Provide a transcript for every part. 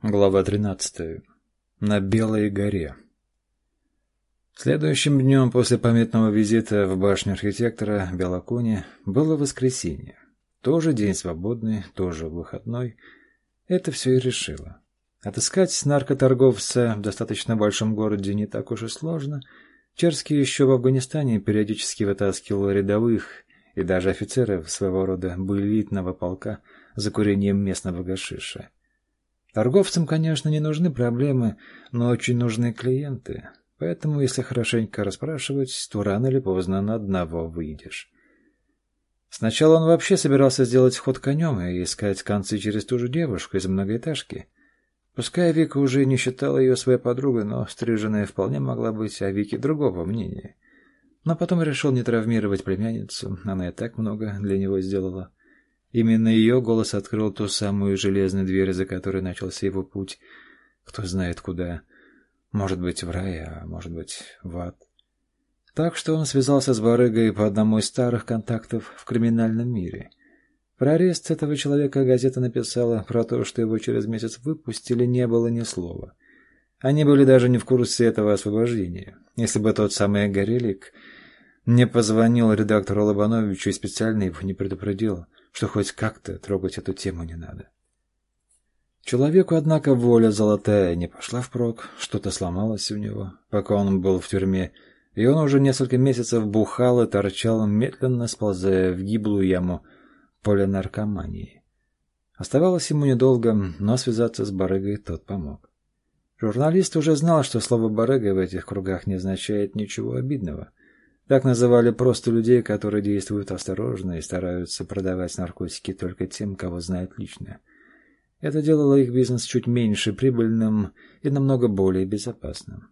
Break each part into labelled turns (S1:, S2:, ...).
S1: Глава 13. На Белой горе. Следующим днем после памятного визита в башню архитектора Белокуни было воскресенье. Тоже день свободный, тоже выходной. Это все и решило. Отыскать наркоторговца в достаточно большом городе не так уж и сложно. Черский еще в Афганистане периодически вытаскивал рядовых и даже офицеров своего рода былитного полка за курением местного гашиша. Торговцам, конечно, не нужны проблемы, но очень нужны клиенты. Поэтому, если хорошенько расспрашивать, то рано или поздно на одного выйдешь. Сначала он вообще собирался сделать ход конем и искать концы через ту же девушку из многоэтажки. Пускай Вика уже не считала ее своей подругой, но стриженная вполне могла быть о Вике другого мнения. Но потом решил не травмировать племянницу, она и так много для него сделала. Именно ее голос открыл ту самую железную дверь, за которой начался его путь. Кто знает куда. Может быть, в рай, а может быть, в ад. Так что он связался с барыгой по одному из старых контактов в криминальном мире. Про арест этого человека газета написала, про то, что его через месяц выпустили, не было ни слова. Они были даже не в курсе этого освобождения. Если бы тот самый Горелик не позвонил редактору Лобановичу и специально его не предупредил, что хоть как-то трогать эту тему не надо. Человеку, однако, воля золотая не пошла впрок, что-то сломалось у него, пока он был в тюрьме, и он уже несколько месяцев бухал и торчал, медленно сползая в гиблую яму полинаркомании. Оставалось ему недолго, но связаться с барыгой тот помог. Журналист уже знал, что слово «барыга» в этих кругах не означает ничего обидного. Так называли просто людей, которые действуют осторожно и стараются продавать наркотики только тем, кого знают лично. Это делало их бизнес чуть меньше прибыльным и намного более безопасным.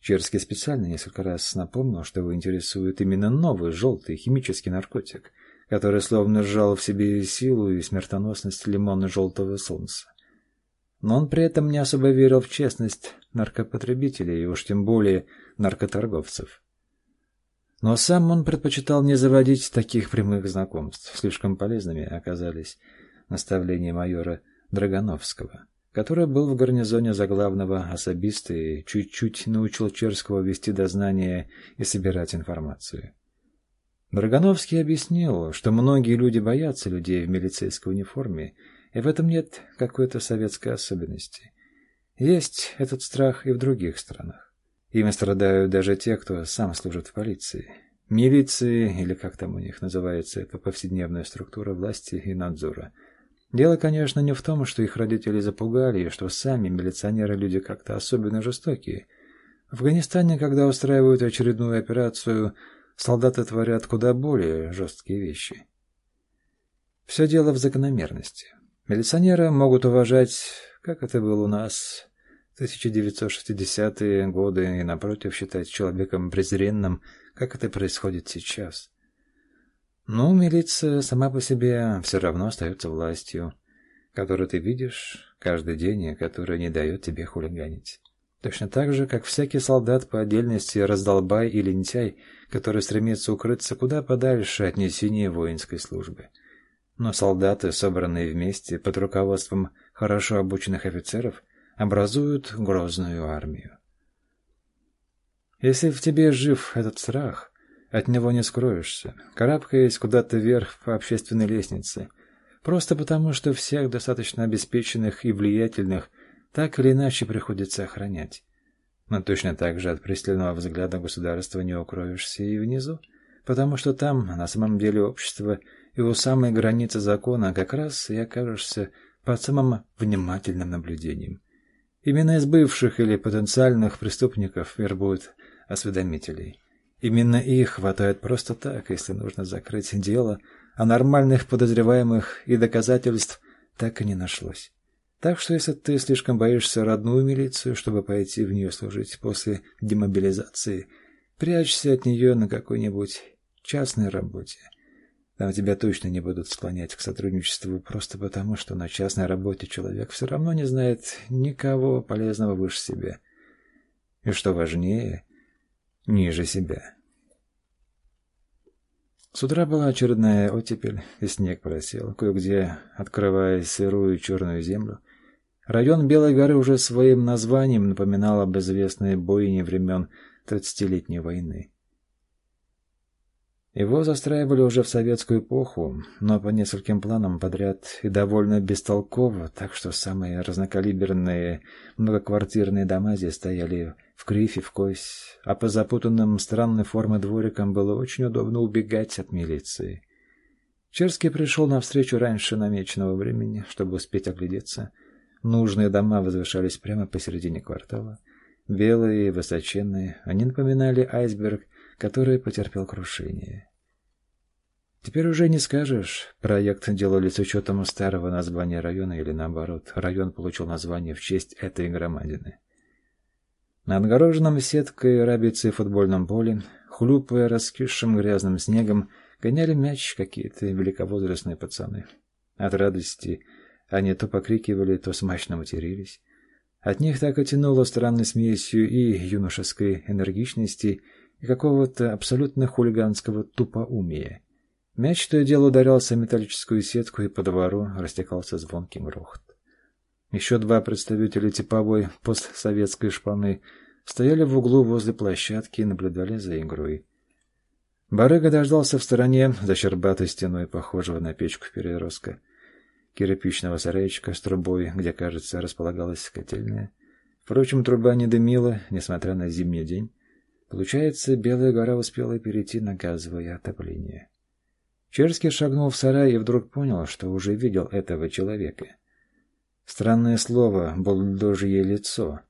S1: Черский специально несколько раз напомнил, что его интересует именно новый желтый химический наркотик, который словно сжал в себе силу и смертоносность лимонно-желтого солнца. Но он при этом не особо верил в честность наркопотребителей и уж тем более наркоторговцев. Но сам он предпочитал не заводить таких прямых знакомств. Слишком полезными оказались наставления майора Драгановского, который был в гарнизоне за главного особиста и чуть-чуть научил Черского вести дознание и собирать информацию. Драгановский объяснил, что многие люди боятся людей в милицейской униформе, и в этом нет какой-то советской особенности. Есть этот страх и в других странах. Ими страдают даже те, кто сам служит в полиции. Милиции, или как там у них называется, это повседневная структура власти и надзора. Дело, конечно, не в том, что их родители запугали, и что сами милиционеры люди как-то особенно жестокие. В Афганистане, когда устраивают очередную операцию, солдаты творят куда более жесткие вещи. Все дело в закономерности. Милиционеры могут уважать, как это было у нас, 1960-е годы и, напротив, считать человеком презренным, как это происходит сейчас. Но милиция сама по себе все равно остается властью, которую ты видишь каждый день и которая не дает тебе хулиганить. Точно так же, как всякий солдат по отдельности раздолбай и лентяй, который стремится укрыться куда подальше от несения воинской службы. Но солдаты, собранные вместе под руководством хорошо обученных офицеров, образуют грозную армию. Если в тебе жив этот страх, от него не скроешься, карабкаясь куда-то вверх по общественной лестнице, просто потому, что всех достаточно обеспеченных и влиятельных так или иначе приходится охранять. Но точно так же от пристального взгляда государства не укроешься и внизу, потому что там, на самом деле, общество и у самой границы закона как раз и окажешься под самым внимательным наблюдением. Именно из бывших или потенциальных преступников вербуют осведомителей. Именно их хватает просто так, если нужно закрыть дело, а нормальных подозреваемых и доказательств так и не нашлось. Так что если ты слишком боишься родную милицию, чтобы пойти в нее служить после демобилизации, прячься от нее на какой-нибудь частной работе. Там тебя точно не будут склонять к сотрудничеству просто потому, что на частной работе человек все равно не знает никого полезного выше себя. И что важнее, ниже себя. С утра была очередная оттепель, и снег просел, кое-где открывая сырую черную землю. Район Белой горы уже своим названием напоминал об известной бойне времен Тридцатилетней войны. Его застраивали уже в советскую эпоху, но по нескольким планам подряд и довольно бестолково, так что самые разнокалиберные многоквартирные дома здесь стояли в крифе, в кость, а по запутанным странной формы дворикам было очень удобно убегать от милиции. Черский пришел навстречу раньше намеченного времени, чтобы успеть оглядеться. Нужные дома возвышались прямо посередине квартала. Белые высоченные, они напоминали айсберг, который потерпел крушение. Теперь уже не скажешь, проект делали с учетом старого названия района или наоборот, район получил название в честь этой громадины. На отгороженном сеткой рабицы футбольном поле, хлюпая раскисшим грязным снегом, гоняли мяч какие-то великовозрастные пацаны. От радости они то покрикивали, то смачно матерились. От них так и тянуло странной смесью и юношеской энергичности, и какого-то абсолютно хулиганского тупоумия. Мяч то и дело ударялся в металлическую сетку, и по двору растекался звонкий грохот. Еще два представителя типовой постсоветской шпаны стояли в углу возле площадки и наблюдали за игрой. Барыга дождался в стороне, за щербатой стеной, похожего на печку переростка, кирпичного сарайчика с трубой, где, кажется, располагалась котельная. Впрочем, труба не дымила, несмотря на зимний день. Получается, Белая гора успела перейти на газовое отопление. Черский шагнул в сарай и вдруг понял, что уже видел этого человека. Странное слово «бульдожье лицо».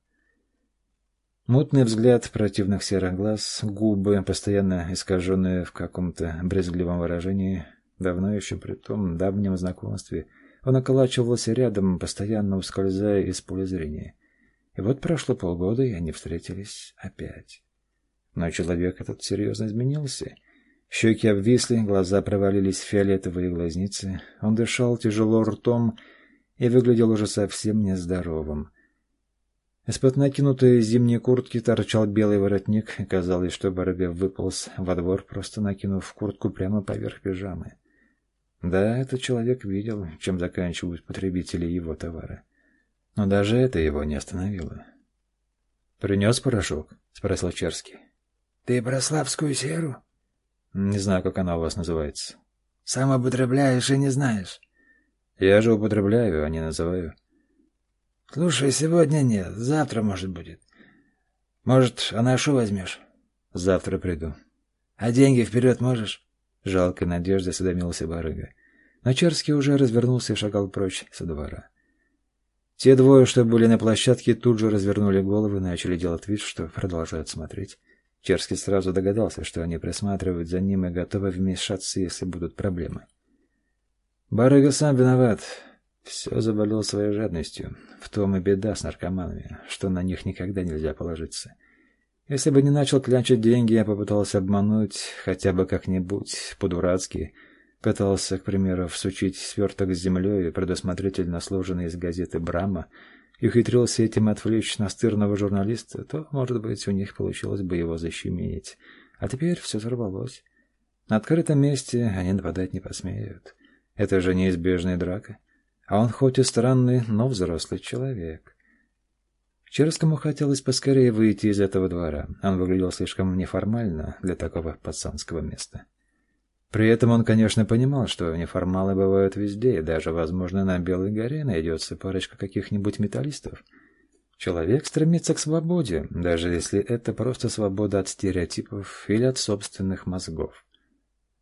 S1: Мутный взгляд противных серых глаз, губы, постоянно искаженные в каком-то брезгливом выражении, давно еще при том давнем знакомстве, он околачивался рядом, постоянно ускользая из поля зрения. И вот прошло полгода, и они встретились опять. Но человек этот серьезно изменился. Щеки обвисли, глаза провалились в фиолетовые глазницы. Он дышал тяжело ртом и выглядел уже совсем нездоровым. Из-под накинутой зимней куртки торчал белый воротник, и казалось, что Барыга выполз во двор, просто накинув куртку прямо поверх пижамы. Да, этот человек видел, чем заканчивают потребители его товара. Но даже это его не остановило. «Принес порошок?» — спросил Черский. Ты про славскую серу? Не знаю, как она у вас называется. Сам употребляешь и не знаешь. Я же употребляю, а не называю. Слушай, сегодня нет, завтра, может, будет. Может, анашу возьмешь? Завтра приду. А деньги вперед можешь? Жалкой надеждой осведомился барыга. Но Черский уже развернулся и шагал прочь со двора. Те двое, что были на площадке, тут же развернули головы и начали делать вид, что продолжают смотреть. Черский сразу догадался, что они присматривают за ним и готовы вмешаться, если будут проблемы. Барыга сам виноват. Все заболел своей жадностью. В том и беда с наркоманами, что на них никогда нельзя положиться. Если бы не начал клянчить деньги, я попытался обмануть хотя бы как-нибудь, по-дурацки. Пытался, к примеру, всучить сверток с землей, предусмотрительно сложенный из газеты «Брама», и ухитрился этим отвлечь настырного журналиста, то, может быть, у них получилось бы его защемить. А теперь все взорвалось. На открытом месте они нападать не посмеют. Это же неизбежная драка. А он хоть и странный, но взрослый человек. Черскому хотелось поскорее выйти из этого двора. Он выглядел слишком неформально для такого пацанского места. При этом он, конечно, понимал, что неформалы бывают везде, и даже, возможно, на Белой горе найдется парочка каких-нибудь металлистов. Человек стремится к свободе, даже если это просто свобода от стереотипов или от собственных мозгов.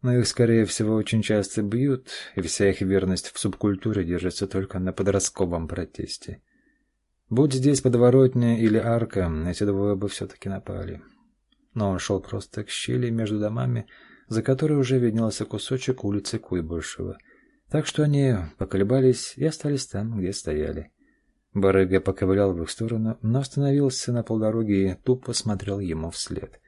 S1: Но их, скорее всего, очень часто бьют, и вся их верность в субкультуре держится только на подростковом протесте. Будь здесь подворотня или арка, эти двое бы все-таки напали. Но он шел просто к щели между домами, за которой уже виднелся кусочек улицы Куйбышева. Так что они поколебались и остались там, где стояли. Барыга поковылял в их сторону, но остановился на полдороги и тупо смотрел ему вслед.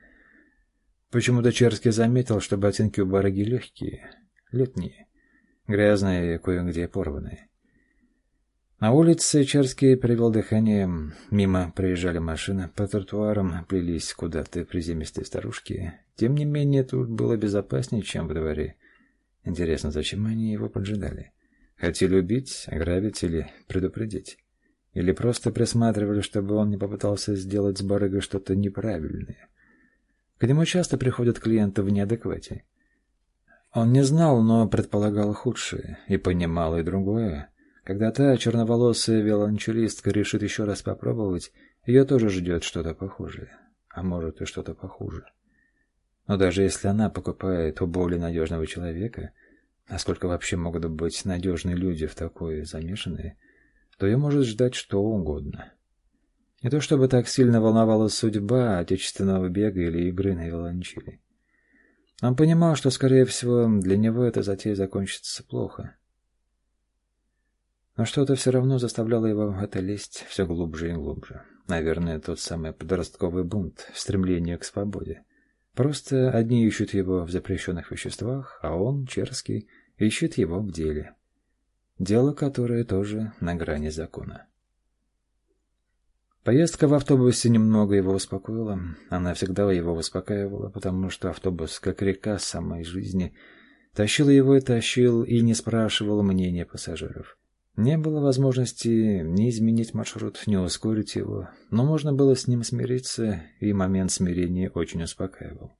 S1: Почему-то Черский заметил, что ботинки у барыги легкие, летние, грязные и кое-где порванные. На улице Черский привел дыхание. Мимо проезжали машины, по тротуарам плелись куда-то приземистые старушки. Тем не менее, тут было безопаснее, чем в дворе. Интересно, зачем они его поджидали? Хотели убить, ограбить или предупредить? Или просто присматривали, чтобы он не попытался сделать с барыгой что-то неправильное. К нему часто приходят клиенты в неадеквате. Он не знал, но предполагал худшее, и понимал и другое. Когда та черноволосая виолончелистка решит еще раз попробовать, ее тоже ждет что-то похожее. А может и что-то похуже. Но даже если она покупает у более надежного человека, насколько вообще могут быть надежные люди в такое замешанные, то ее может ждать что угодно. Не то чтобы так сильно волновала судьба отечественного бега или игры на виолончели. Он понимал, что, скорее всего, для него эта затея закончится плохо. Но что-то все равно заставляло его в это лезть все глубже и глубже. Наверное, тот самый подростковый бунт, стремление к свободе. Просто одни ищут его в запрещенных веществах, а он, Черский, ищет его в деле. Дело, которое тоже на грани закона. Поездка в автобусе немного его успокоила. Она всегда его успокаивала, потому что автобус, как река самой жизни, тащил его и тащил, и не спрашивал мнения пассажиров. Не было возможности ни изменить маршрут, ни ускорить его, но можно было с ним смириться, и момент смирения очень успокаивал.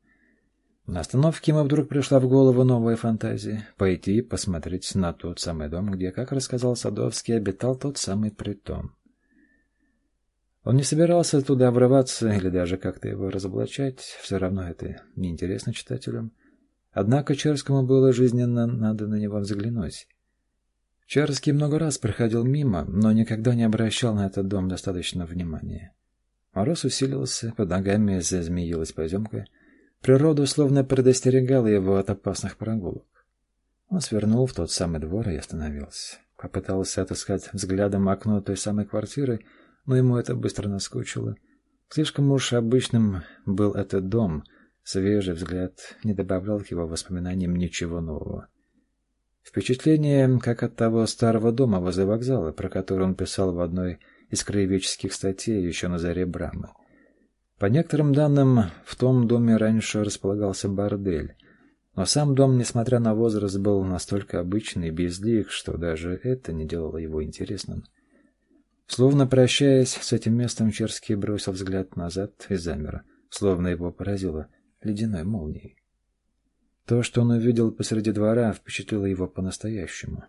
S1: На остановке ему вдруг пришла в голову новая фантазия — пойти посмотреть на тот самый дом, где, как рассказал Садовский, обитал тот самый притон. Он не собирался туда обрываться или даже как-то его разоблачать, все равно это неинтересно читателям. Однако Черскому было жизненно надо на него взглянуть. Черский много раз проходил мимо, но никогда не обращал на этот дом достаточно внимания. Мороз усилился, под ногами зазмеилась поземка. Природа словно предостерегала его от опасных прогулок. Он свернул в тот самый двор и остановился. Попытался отыскать взглядом окно той самой квартиры, но ему это быстро наскучило. Слишком уж обычным был этот дом, свежий взгляд не добавлял к его воспоминаниям ничего нового. Впечатление, как от того старого дома возле вокзала, про который он писал в одной из краеведческих статей еще на заре Брамы. По некоторым данным, в том доме раньше располагался бордель, но сам дом, несмотря на возраст, был настолько обычный и безлик, что даже это не делало его интересным. Словно прощаясь с этим местом, Черский бросил взгляд назад и замер, словно его поразило ледяной молнией. То, что он увидел посреди двора, впечатлило его по-настоящему.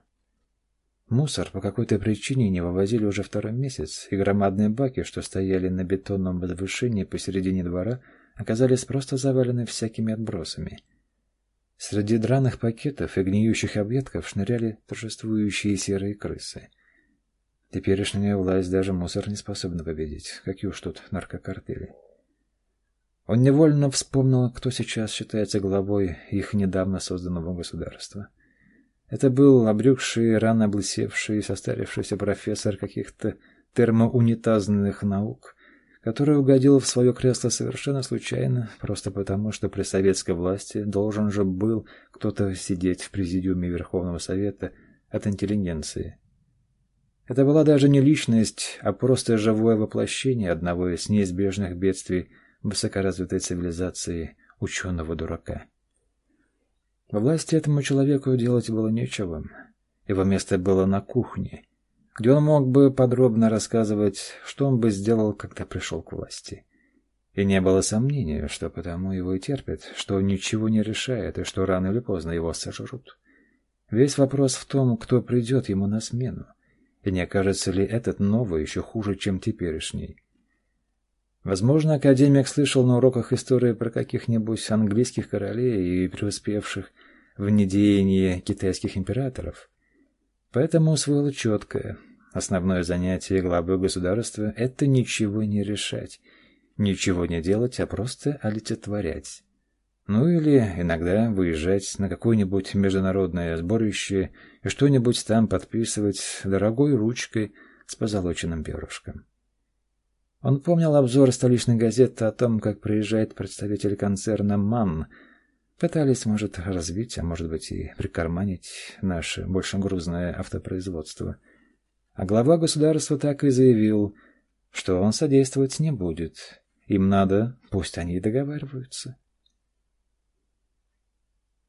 S1: Мусор по какой-то причине не вывозили уже второй месяц, и громадные баки, что стояли на бетонном возвышении посередине двора, оказались просто завалены всякими отбросами. Среди драных пакетов и гниющих объедков шныряли торжествующие серые крысы — Теперешняя власть даже мусор не способна победить. Какие уж тут наркокартели. Он невольно вспомнил, кто сейчас считается главой их недавно созданного государства. Это был обрюкший, рано облысевший, состарившийся профессор каких-то термоунитазных наук, который угодил в свое кресло совершенно случайно, просто потому, что при советской власти должен же был кто-то сидеть в президиуме Верховного Совета от интеллигенции. Это была даже не личность, а просто живое воплощение одного из неизбежных бедствий высокоразвитой цивилизации ученого-дурака. Во власти этому человеку делать было нечего. Его место было на кухне, где он мог бы подробно рассказывать, что он бы сделал, когда пришел к власти. И не было сомнения, что потому его и терпят, что ничего не решает и что рано или поздно его сожрут. Весь вопрос в том, кто придет ему на смену. И не окажется ли этот новый еще хуже, чем теперешний? Возможно, академик слышал на уроках истории про каких-нибудь английских королей и преуспевших в недеянии китайских императоров. Поэтому усвоил четкое. Основное занятие главы государства — это ничего не решать, ничего не делать, а просто олицетворять. Ну или иногда выезжать на какое-нибудь международное сборище и что-нибудь там подписывать дорогой ручкой с позолоченным перышком. Он помнил обзор столичной газеты о том, как приезжает представитель концерна «МАН». Пытались, может, развить, а может быть и прикарманить наше большегрузное автопроизводство. А глава государства так и заявил, что он содействовать не будет. Им надо, пусть они и договариваются.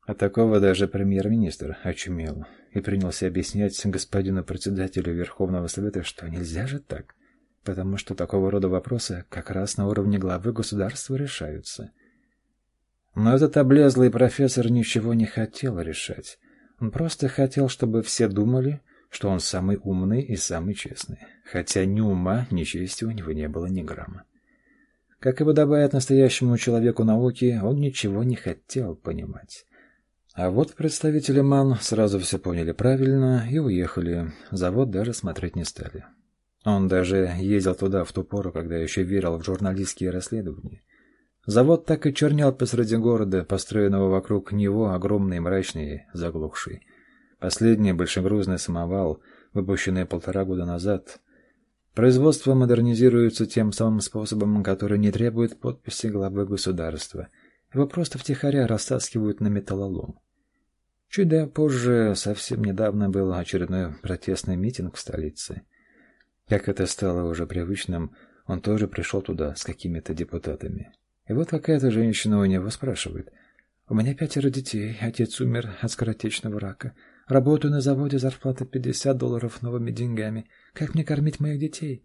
S1: А такого даже премьер-министр очумел и принялся объяснять господину председателю Верховного Совета, что нельзя же так, потому что такого рода вопросы как раз на уровне главы государства решаются. Но этот облезлый профессор ничего не хотел решать. Он просто хотел, чтобы все думали, что он самый умный и самый честный, хотя ни ума, ни чести у него не было ни грамма. Как и подобает настоящему человеку науки, он ничего не хотел понимать. А вот представители МАН сразу все поняли правильно и уехали. Завод даже смотреть не стали. Он даже ездил туда в ту пору, когда еще верил в журналистские расследования. Завод так и чернел посреди города, построенного вокруг него огромный, мрачный, заглохший. Последний большегрузный самовал, выпущенный полтора года назад. Производство модернизируется тем самым способом, который не требует подписи главы государства. Его просто втихаря растаскивают на металлолом. Чуть да позже, совсем недавно был очередной протестный митинг в столице. Как это стало уже привычным, он тоже пришел туда с какими-то депутатами. И вот какая-то женщина у него спрашивает. «У меня пятеро детей, отец умер от скоротечного рака. Работаю на заводе, зарплата 50 долларов новыми деньгами. Как мне кормить моих детей?»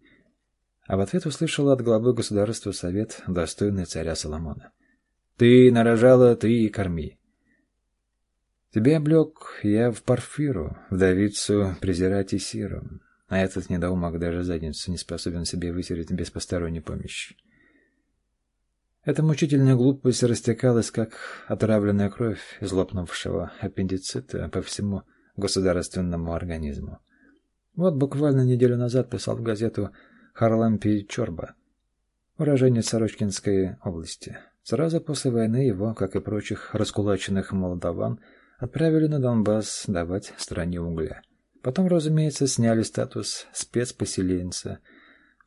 S1: А в ответ услышала от главы государства совет, достойный царя Соломона. «Ты нарожала, ты и корми. Тебя облег я в Парфиру, вдовицу презирать и сиру, а этот недоумок даже задницу не способен себе вытереть без посторонней помощи. Эта мучительная глупость растекалась, как отравленная кровь из аппендицита по всему государственному организму. Вот буквально неделю назад писал в газету Харлампий Чорба, уроженец Сорочкинской области. Сразу после войны его, как и прочих раскулаченных молдаван, отправили на Донбасс давать стране угля. Потом, разумеется, сняли статус спецпоселенца.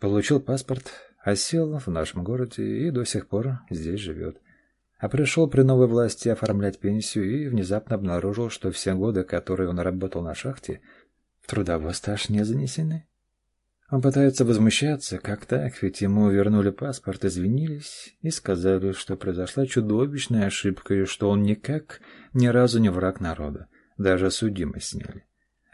S1: Получил паспорт, осел в нашем городе и до сих пор здесь живет. А пришел при новой власти оформлять пенсию и внезапно обнаружил, что все годы, которые он работал на шахте, в трудовой стаж не занесены. Он пытается возмущаться, как так, ведь ему вернули паспорт, извинились и сказали, что произошла чудовищная ошибка и что он никак ни разу не враг народа, даже судимость сняли.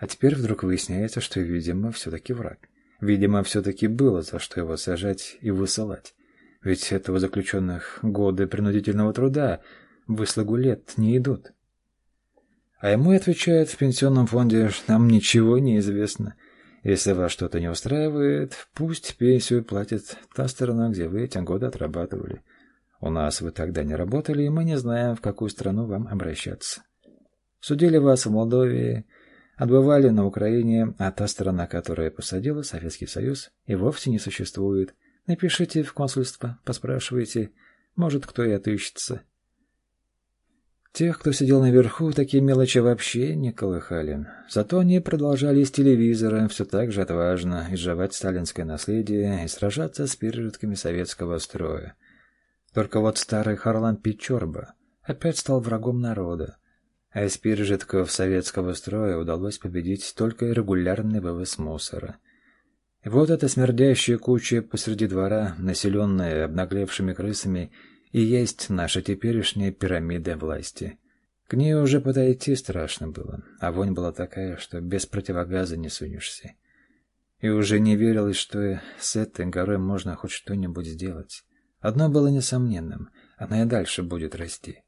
S1: А теперь вдруг выясняется, что, видимо, все-таки враг. Видимо, все-таки было за что его сажать и высылать. Ведь этого заключенных годы принудительного труда выслугу лет не идут. А ему отвечают в пенсионном фонде, нам ничего не известно. Если вас что-то не устраивает, пусть пенсию платит та сторона, где вы эти годы отрабатывали. У нас вы тогда не работали, и мы не знаем, в какую страну вам обращаться. Судили вас в Молдове, отбывали на Украине, а та страна, которая посадила Советский Союз, и вовсе не существует. Напишите в консульство, поспрашивайте, может, кто и отыщется. Тех, кто сидел наверху, такие мелочи вообще не колыхали. Зато они продолжали из телевизора все так же отважно изживать сталинское наследие и сражаться с пережитками советского строя. Только вот старый Харлан Печорба опять стал врагом народа, а из пережитков советского строя удалось победить только регулярный вывоз мусора. И вот эта смердящая куча посреди двора, населенная обнаглевшими крысами, и есть наша теперешняя пирамида власти. К ней уже подойти страшно было, а вонь была такая, что без противогаза не сунешься. И уже не верилось, что с этой горой можно хоть что-нибудь сделать. Одно было несомненным — она и дальше будет расти.